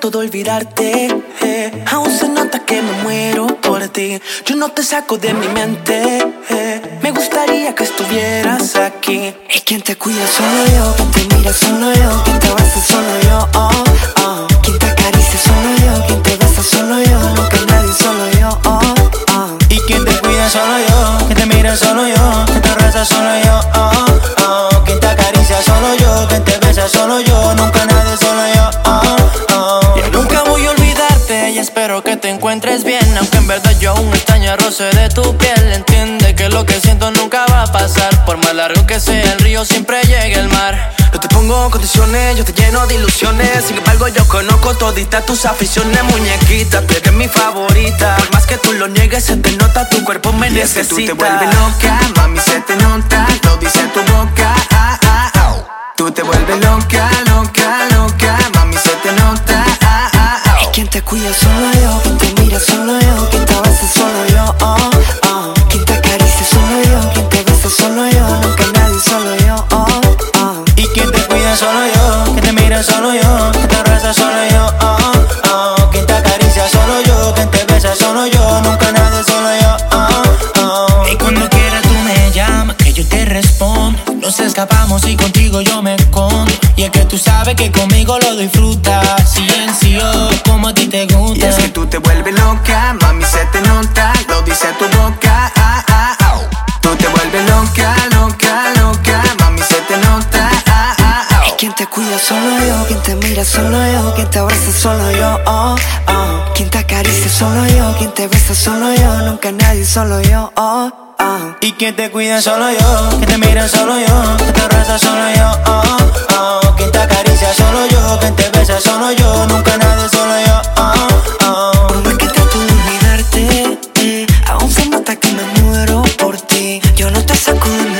todo olvidarte. eh. Aún se nota que me muero por ti. Yo no te saco de mi mente. eh. Me gustaría que estuvieras aquí. Y quien te cuida solo yo, quien te mira solo yo, quien te abraza solo yo, oh, oh. Quien te acaricia solo yo, quien te besa solo yo, nunca nadie solo yo, oh, oh. Y quien te cuida solo yo, que te mira solo yo, que te reza solo yo, oh, oh. Quien te acaricia solo yo, quien te besa solo yo, espero que te encuentres bien. Aunque en verdad yo aún extraño el roce de tu piel. Entiende que lo que siento nunca va a pasar. Por más largo que sea el río, siempre llega el mar. No te pongo condiciones, yo te lleno de ilusiones. Sin embargo, yo conozco toditas tus aficiones, muñequita. Tú eres mi favorita. Por más que tú lo niegues, se te nota, tu cuerpo me Y es que necesita. tú te vuelves loca, mami, se te nota, lo dice tu boca. Quien te cuida solo yo, quien te mira solo yo, quien te abraza solo yo, oh, oh. Quien te acaricia solo yo, quien te besa solo yo, nunca nadie solo yo, oh, oh. Y quien te cuida solo yo, que te mira solo yo, que te reza solo yo, oh, oh. Quien te acaricia solo yo, quien te besa solo yo, nunca nadie solo yo, oh, oh. Y cuando quieras tú me llamas, que yo te respondo. Nos escapamos y contigo yo me Y que tú sabes que conmigo lo disfrutas. Si en sí yo, como a ti te Y gusta. es que tú te vuelves loca, mami, se te nota, lo dice tu boca. Ah, ah, ah. Tú te vuelves loca, loca, loca, mami, se te nota. Ah, ah, ah. Y quien te cuida solo yo, quien te mira solo yo, quien te abraza solo yo, oh, oh. Quien te acaricia solo yo, quien te besa solo yo, nunca nadie solo yo, oh, oh. Y quien te cuida solo yo, que te mira solo yo, que te reza solo yo, oh, te sacudo